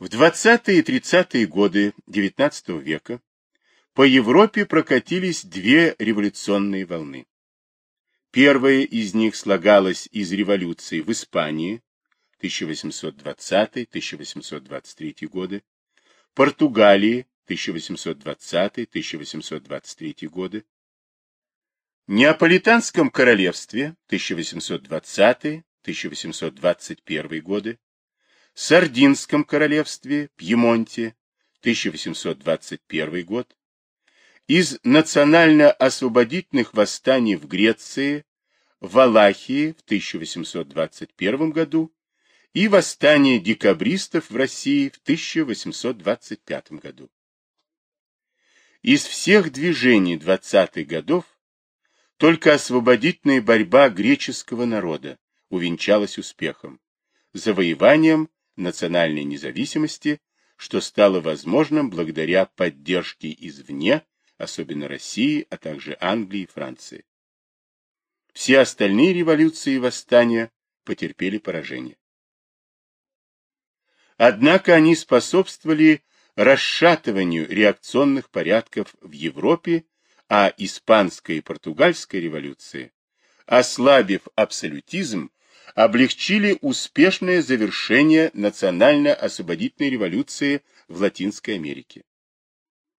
В 20-е и 30-е годы XIX века по Европе прокатились две революционные волны. Первая из них слагалась из революции в Испании 1820-1823 годы, Португалии 1820-1823 годы, Неаполитанском королевстве 1820-1821 годы, Сардинском королевстве, Пьемонте, 1821 год, из национально-освободительных восстаний в Греции, Валахии в 1821 году и восстание декабристов в России в 1825 году. Из всех движений 20-х годов только освободительная борьба греческого народа увенчалась успехом, завоеванием национальной независимости, что стало возможным благодаря поддержке извне, особенно России, а также Англии и Франции. Все остальные революции и восстания потерпели поражение. Однако они способствовали расшатыванию реакционных порядков в Европе, а испанская и португальская революции, ослабив абсолютизм, облегчили успешное завершение национально-освободительной революции в Латинской Америке.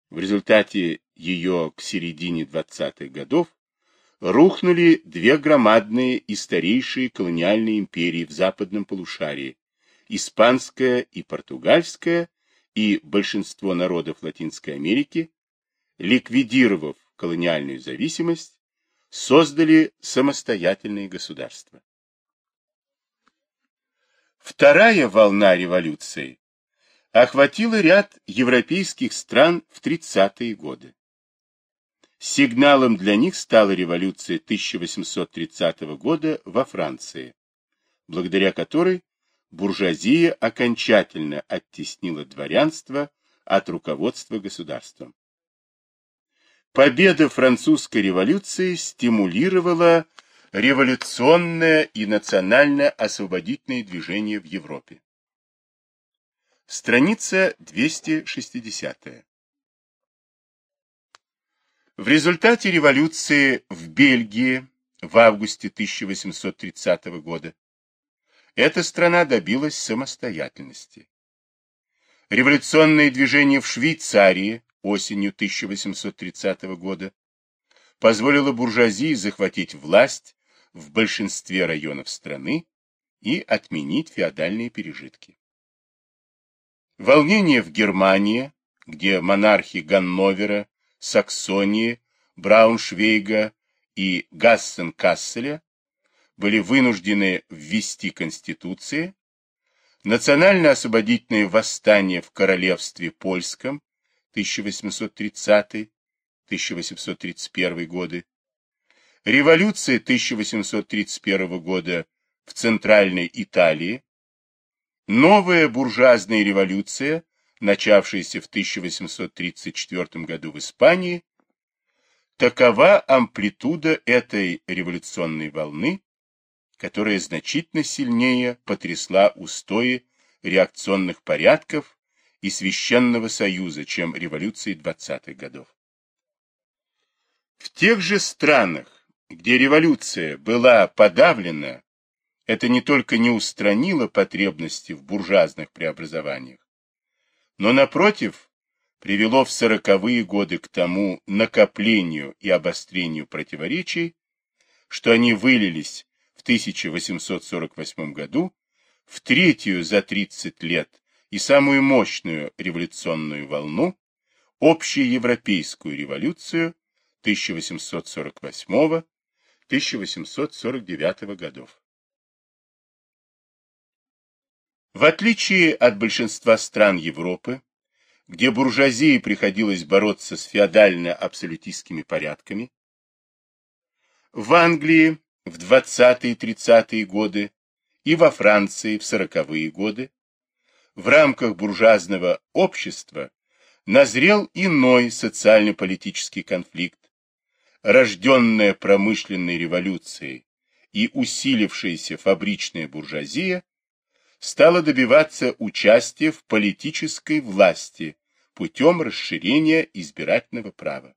В результате ее к середине 20-х годов рухнули две громадные и старейшие колониальные империи в западном полушарии испанская и португальская, и большинство народов Латинской Америки, ликвидировав колониальную зависимость, создали самостоятельные государства. Вторая волна революции охватила ряд европейских стран в 30-е годы. Сигналом для них стала революция 1830 года во Франции, благодаря которой буржуазия окончательно оттеснила дворянство от руководства государством. Победа французской революции стимулировала революционное и национально-освободительное движение в Европе. Страница 260. В результате революции в Бельгии в августе 1830 года эта страна добилась самостоятельности. Революционное движение в Швейцарии осенью 1830 года позволило буржуазии захватить власть в большинстве районов страны и отменить феодальные пережитки. Волнение в Германии, где монархи Ганновера, Саксонии, Брауншвейга и Гассен-Касселя были вынуждены ввести конституции, национально-освободительное восстание в королевстве польском 1830-1831 годы, революция 1831 года в Центральной Италии, новая буржуазная революция, начавшаяся в 1834 году в Испании, такова амплитуда этой революционной волны, которая значительно сильнее потрясла устои реакционных порядков и Священного Союза, чем революции 20-х годов. В тех же странах, где революция была подавлена, это не только не устранило потребности в буржуазных преобразованиях, но, напротив, привело в сороковые годы к тому накоплению и обострению противоречий, что они вылились в 1848 году в третью за 30 лет и самую мощную революционную волну, общеевропейскую революцию 1848-1849 годов. В отличие от большинства стран Европы, где буржуазии приходилось бороться с феодально-абсолютистскими порядками, в Англии в 20-е и 30-е годы и во Франции в 40-е годы, в рамках буржуазного общества назрел иной социально-политический конфликт, рожденная промышленной революцией и усилившаяся фабричная буржуазия стала добиваться участия в политической власти путем расширения избирательного права.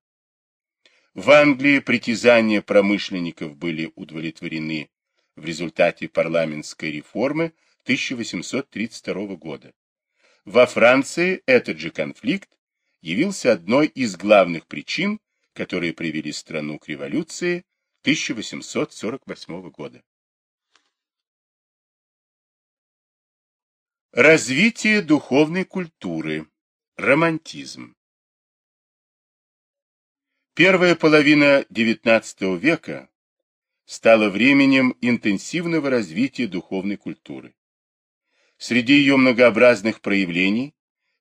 В Англии притязания промышленников были удовлетворены в результате парламентской реформы 1832 года. Во Франции этот же конфликт явился одной из главных причин, которые привели страну к революции 1848 года. Развитие духовной культуры. Романтизм. Первая половина XIX века стала временем интенсивного развития духовной культуры. Среди ее многообразных проявлений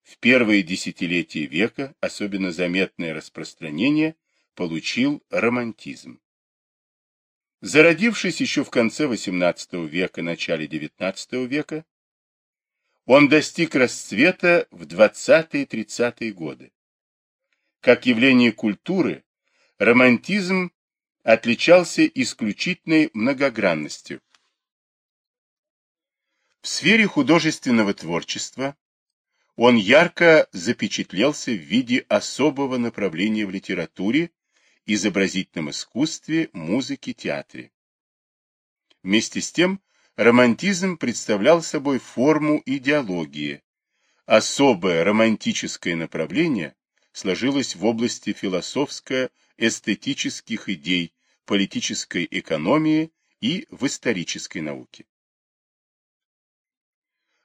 в первые десятилетия века особенно заметное распространение получил романтизм. Зародившись еще в конце XVIII века, начале XIX века, он достиг расцвета в 20-30-е годы. Как явление культуры, романтизм отличался исключительной многогранностью. В сфере художественного творчества он ярко запечатлелся в виде особого направления в литературе, изобразительном искусстве, музыке, театре. Вместе с тем, романтизм представлял собой форму идеологии. Особое романтическое направление сложилось в области философско-эстетических идей, политической экономии и в исторической науке.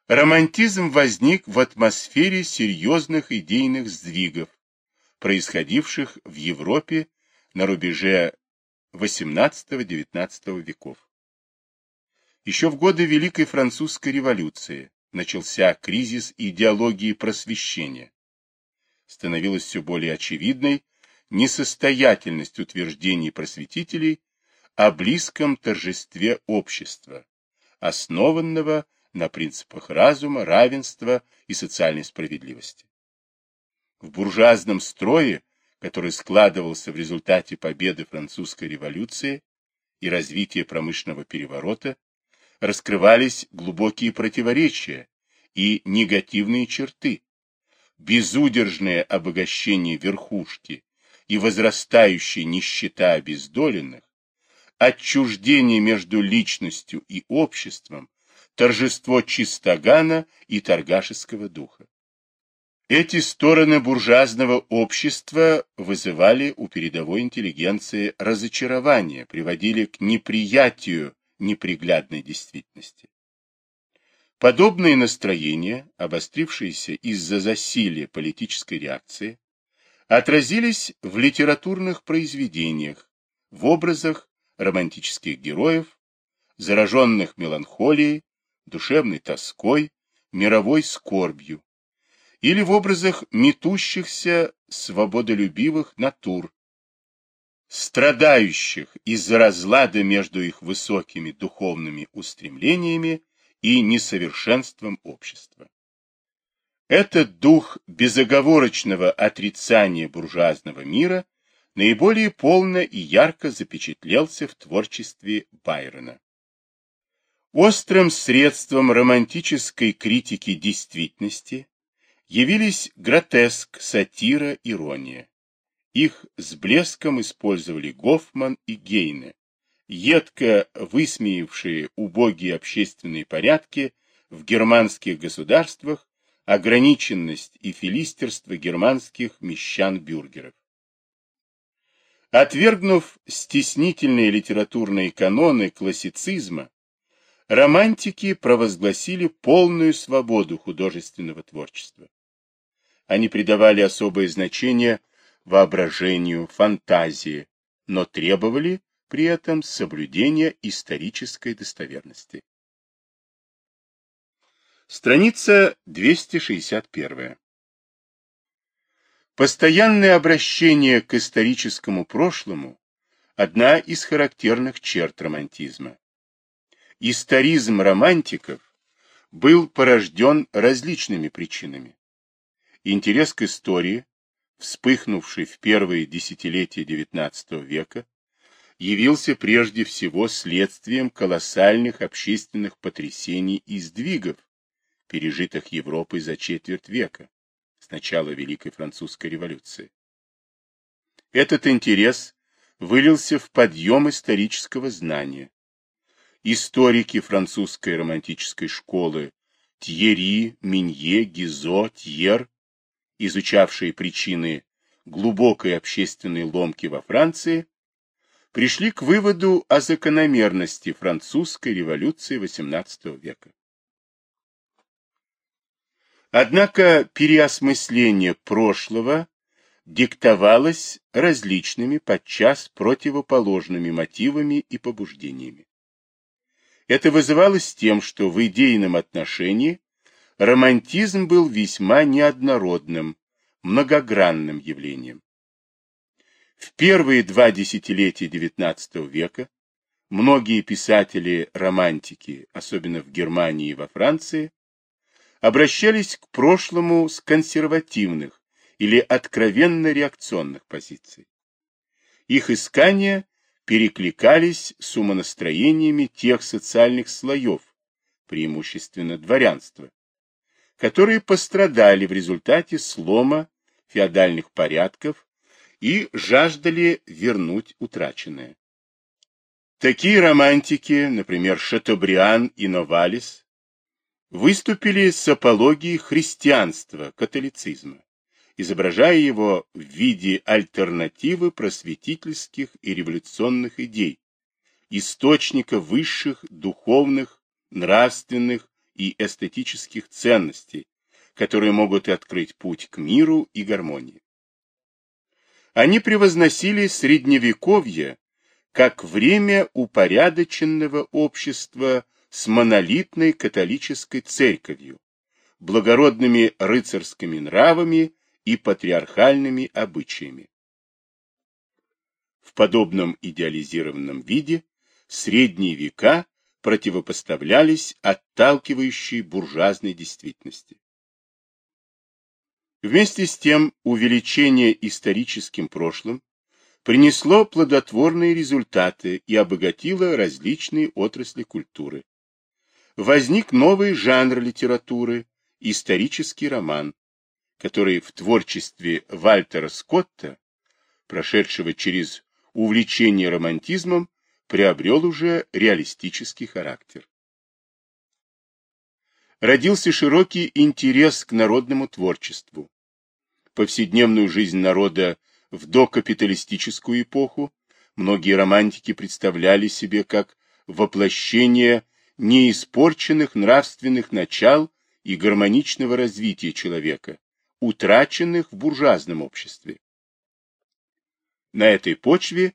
Романтизм возник в атмосфере серьезных идейных сдвигов, происходивших в Европе на рубеже XVIII-XIX веков. Еще в годы Великой Французской революции начался кризис идеологии просвещения. Становилась все более очевидной несостоятельность утверждений просветителей о близком торжестве общества, основанного на принципах разума, равенства и социальной справедливости. В буржуазном строе, который складывался в результате победы французской революции и развития промышленного переворота, раскрывались глубокие противоречия и негативные черты, безудержное обогащение верхушки и возрастающая нищета обездоленных, отчуждение между личностью и обществом, торжество чистогана и торгашеского духа. Эти стороны буржуазного общества вызывали у передовой интеллигенции разочарование, приводили к неприятию неприглядной действительности. Подобные настроения, обострившиеся из-за засилия политической реакции, отразились в литературных произведениях, в образах романтических героев, зараженных меланхолией, душевной тоской, мировой скорбью, или в образах метущихся свободолюбивых натур, страдающих из-за разлада между их высокими духовными устремлениями и несовершенством общества. Этот дух безоговорочного отрицания буржуазного мира наиболее полно и ярко запечатлелся в творчестве Байрона. Острым средством романтической критики действительности явились гротеск, сатира, ирония. Их с блеском использовали Гофман и Гейне, едко высмеявшие убогие общественные порядки в германских государствах, ограниченность и филистерство германских мещан-бюргеров. Отвергнув стеснительные литературные каноны классицизма, романтики провозгласили полную свободу художественного творчества. Они придавали особое значение воображению, фантазии, но требовали при этом соблюдения исторической достоверности. Страница 261. Постоянное обращение к историческому прошлому – одна из характерных черт романтизма. Историзм романтиков был порожден различными причинами. Интерес к истории, вспыхнувший в первые десятилетия XIX века, явился прежде всего следствием колоссальных общественных потрясений и сдвигов, пережитых Европой за четверть века, с начала Великой Французской революции. Этот интерес вылился в подъем исторического знания. Историки французской романтической школы Тьери, Минье, Гизо, Тьер, изучавшие причины глубокой общественной ломки во Франции, пришли к выводу о закономерности французской революции XVIII века. Однако переосмысление прошлого диктовалось различными, подчас противоположными мотивами и побуждениями. Это вызывалось тем, что в идейном отношении романтизм был весьма неоднородным, многогранным явлением. В первые два десятилетия XIX века многие писатели-романтики, особенно в Германии и во Франции, обращались к прошлому с консервативных или откровенно реакционных позиций. Их искания перекликались с умонастроениями тех социальных слоев, преимущественно дворянства, которые пострадали в результате слома феодальных порядков и жаждали вернуть утраченное. Такие романтики, например, Шатобриан и Новалис, выступили с апологией христианства, католицизма, изображая его в виде альтернативы просветительских и революционных идей, источника высших духовных, нравственных и эстетических ценностей, которые могут открыть путь к миру и гармонии. Они превозносили средневековье как время упорядоченного общества с монолитной католической церковью, благородными рыцарскими нравами и патриархальными обычаями. В подобном идеализированном виде средние века противопоставлялись отталкивающей буржуазной действительности. Вместе с тем увеличение историческим прошлым принесло плодотворные результаты и обогатило различные отрасли культуры. Возник новый жанр литературы – исторический роман, который в творчестве Вальтера Скотта, прошедшего через увлечение романтизмом, приобрел уже реалистический характер. Родился широкий интерес к народному творчеству. Повседневную жизнь народа в докапиталистическую эпоху многие романтики представляли себе как воплощение неиспорченных нравственных начал и гармоничного развития человека, утраченных в буржуазном обществе. На этой почве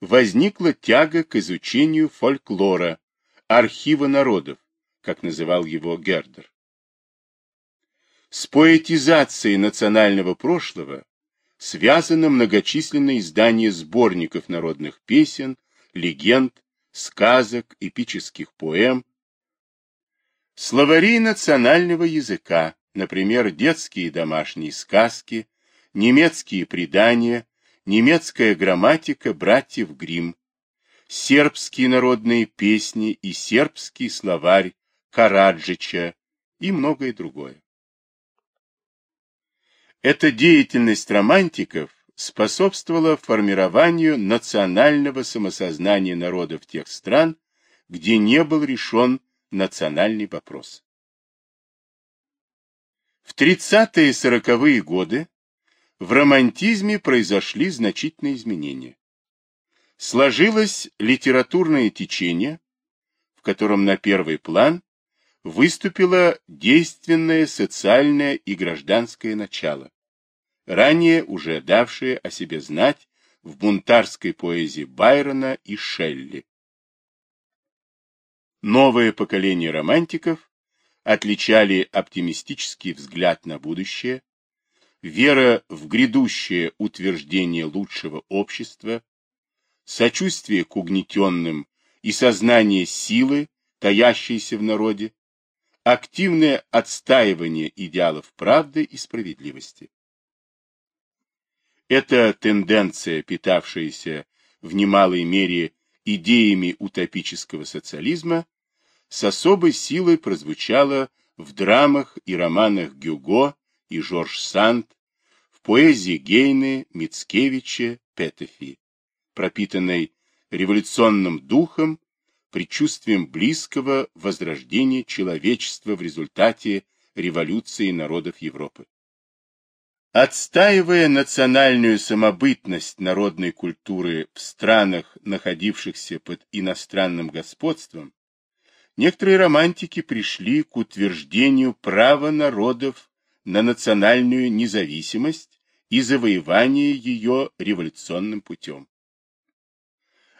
возникла тяга к изучению фольклора, архива народов, как называл его Гердер. С поэтизацией национального прошлого связано многочисленное издание сборников народных песен, легенд, сказок, эпических поэм, словари национального языка, например, детские домашние сказки, немецкие предания, немецкая грамматика братьев Гримм, сербские народные песни и сербский словарь Караджича и многое другое. Эта деятельность романтиков способствовала формированию национального самосознания народов тех стран, где не был решен национальный вопрос. В 30-е и 40-е годы в романтизме произошли значительные изменения. Сложилось литературное течение, в котором на первый план выступило действенное социальное и гражданское начало, ранее уже давшее о себе знать в бунтарской поэзии Байрона и Шелли. Новое поколение романтиков отличали оптимистический взгляд на будущее, вера в грядущее утверждение лучшего общества, сочувствие к угнетенным и сознание силы, таящейся в народе, активное отстаивание идеалов правды и справедливости. Эта тенденция, питавшаяся в немалой мере идеями утопического социализма, с особой силой прозвучала в драмах и романах Гюго и Жорж Санд, в поэзии Гейны, Мицкевича, Петефи, пропитанной революционным духом, предчувствием близкого возрождения человечества в результате революции народов Европы. Отстаивая национальную самобытность народной культуры в странах, находившихся под иностранным господством, некоторые романтики пришли к утверждению права народов на национальную независимость и завоевание ее революционным путем.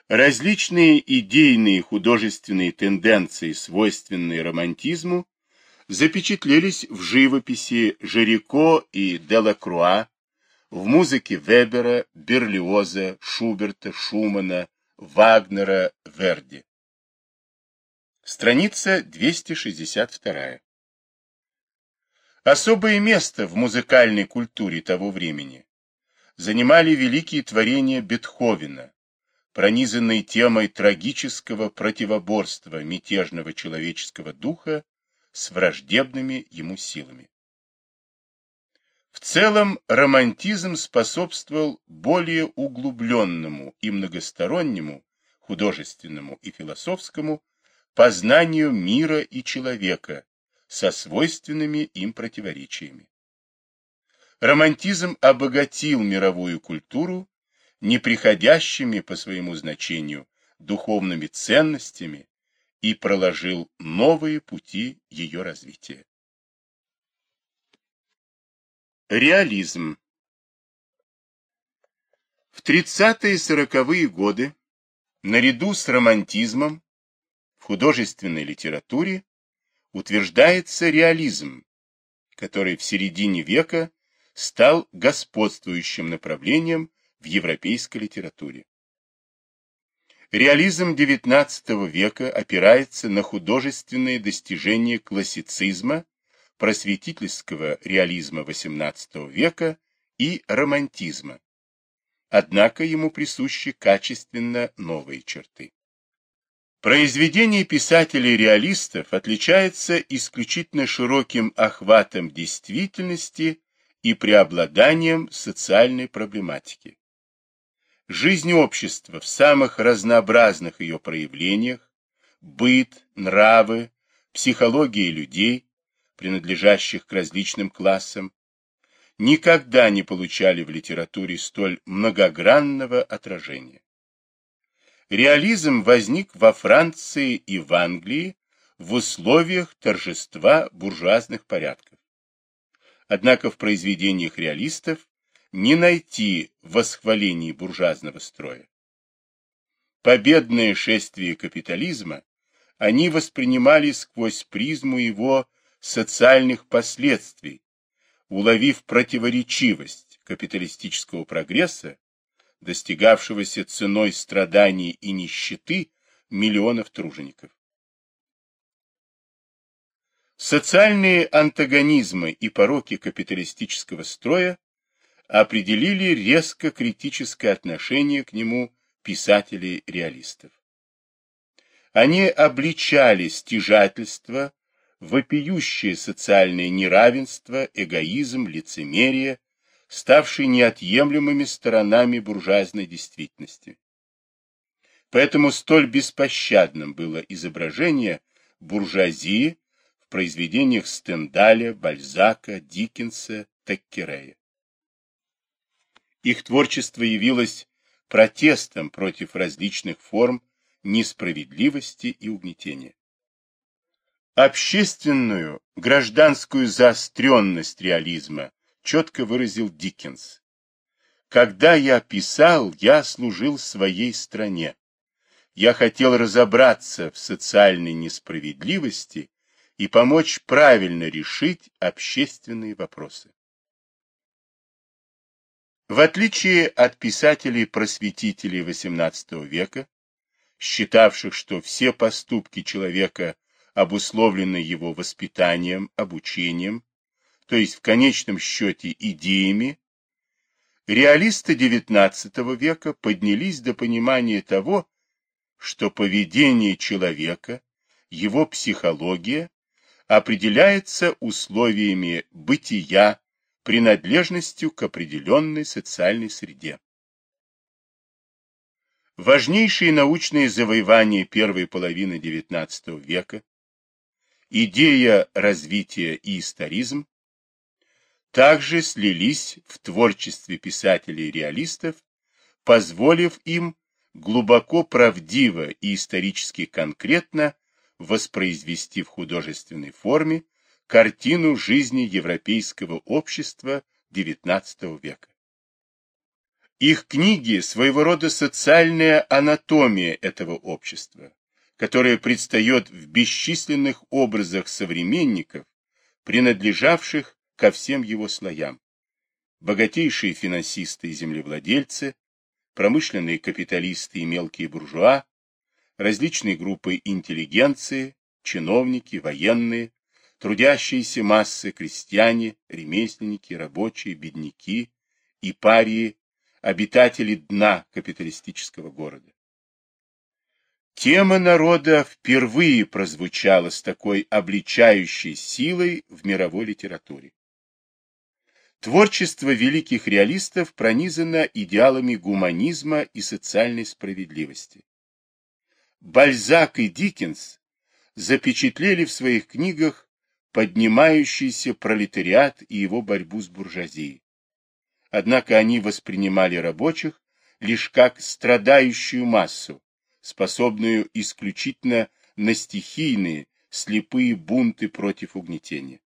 Различные идейные художественные тенденции, свойственные романтизму, запечатлелись в живописи Жирико и Делакруа, в музыке Вебера, Берлиоза, Шуберта, Шумана, Вагнера, Верди. Страница 262. Особое место в музыкальной культуре того времени занимали великие творения Бетховена, пронизанные темой трагического противоборства мятежного человеческого духа с враждебными ему силами. В целом романтизм способствовал более углубленному и многостороннему, художественному и философскому, познанию мира и человека со свойственными им противоречиями. Романтизм обогатил мировую культуру неприходящими по своему значению духовными ценностями и проложил новые пути ее развития. Реализм В 30-е и 40-е годы наряду с романтизмом в художественной литературе утверждается реализм, который в середине века стал господствующим направлением в европейской литературе. Реализм XIX века опирается на художественные достижения классицизма, просветительского реализма XVIII века и романтизма. Однако ему присущи качественно новые черты. Произведение писателей-реалистов отличается исключительно широким охватом действительности и преобладанием социальной проблематики. Жизнь общества в самых разнообразных ее проявлениях, быт, нравы, психология людей, принадлежащих к различным классам, никогда не получали в литературе столь многогранного отражения. Реализм возник во Франции и в Англии в условиях торжества буржуазных порядков. Однако в произведениях реалистов не найти восхвалений буржуазного строя. Победное шествие капитализма они воспринимали сквозь призму его социальных последствий, уловив противоречивость капиталистического прогресса, достигавшегося ценой страданий и нищеты миллионов тружеников. Социальные антагонизмы и пороки капиталистического строя определили резко критическое отношение к нему писателей-реалистов. Они обличали стяжательство, вопиющее социальное неравенство, эгоизм, лицемерие, ставшие неотъемлемыми сторонами буржуазной действительности. Поэтому столь беспощадным было изображение буржуазии в произведениях Стендаля, Бальзака, Диккенса, Теккерея. Их творчество явилось протестом против различных форм несправедливости и угнетения. Общественную, гражданскую заостренность реализма четко выразил Диккенс. Когда я писал, я служил своей стране. Я хотел разобраться в социальной несправедливости и помочь правильно решить общественные вопросы. В отличие от писателей-просветителей XVIII века, считавших, что все поступки человека обусловлены его воспитанием, обучением, то есть в конечном счете идеями, реалисты XIX века поднялись до понимания того, что поведение человека, его психология определяется условиями бытия, принадлежностью к определенной социальной среде. Важнейшие научные завоевания первой половины XIX века, идея развития и историзм, также слились в творчестве писателей-реалистов, позволив им глубоко правдиво и исторически конкретно воспроизвести в художественной форме картину жизни европейского общества XIX века. Их книги – своего рода социальная анатомия этого общества, которое предстает в бесчисленных образах современников, принадлежавших ко всем его слоям. Богатейшие финансисты и землевладельцы, промышленные капиталисты и мелкие буржуа, различные группы интеллигенции, чиновники, военные, трудящиеся массы, крестьяне, ремесленники, рабочие, бедняки и парии, обитатели дна капиталистического города. Тема народа впервые прозвучала с такой обличающей силой в мировой литературе. Творчество великих реалистов пронизано идеалами гуманизма и социальной справедливости. Бальзак и Диккенс запечатлели в своих книгах поднимающийся пролетариат и его борьбу с буржуазией. Однако они воспринимали рабочих лишь как страдающую массу, способную исключительно на стихийные, слепые бунты против угнетения.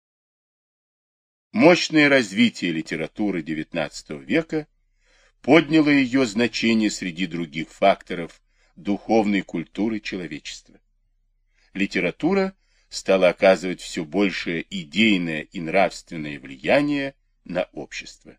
Мощное развитие литературы XIX века подняло ее значение среди других факторов духовной культуры человечества. Литература стала оказывать все большее идейное и нравственное влияние на общество.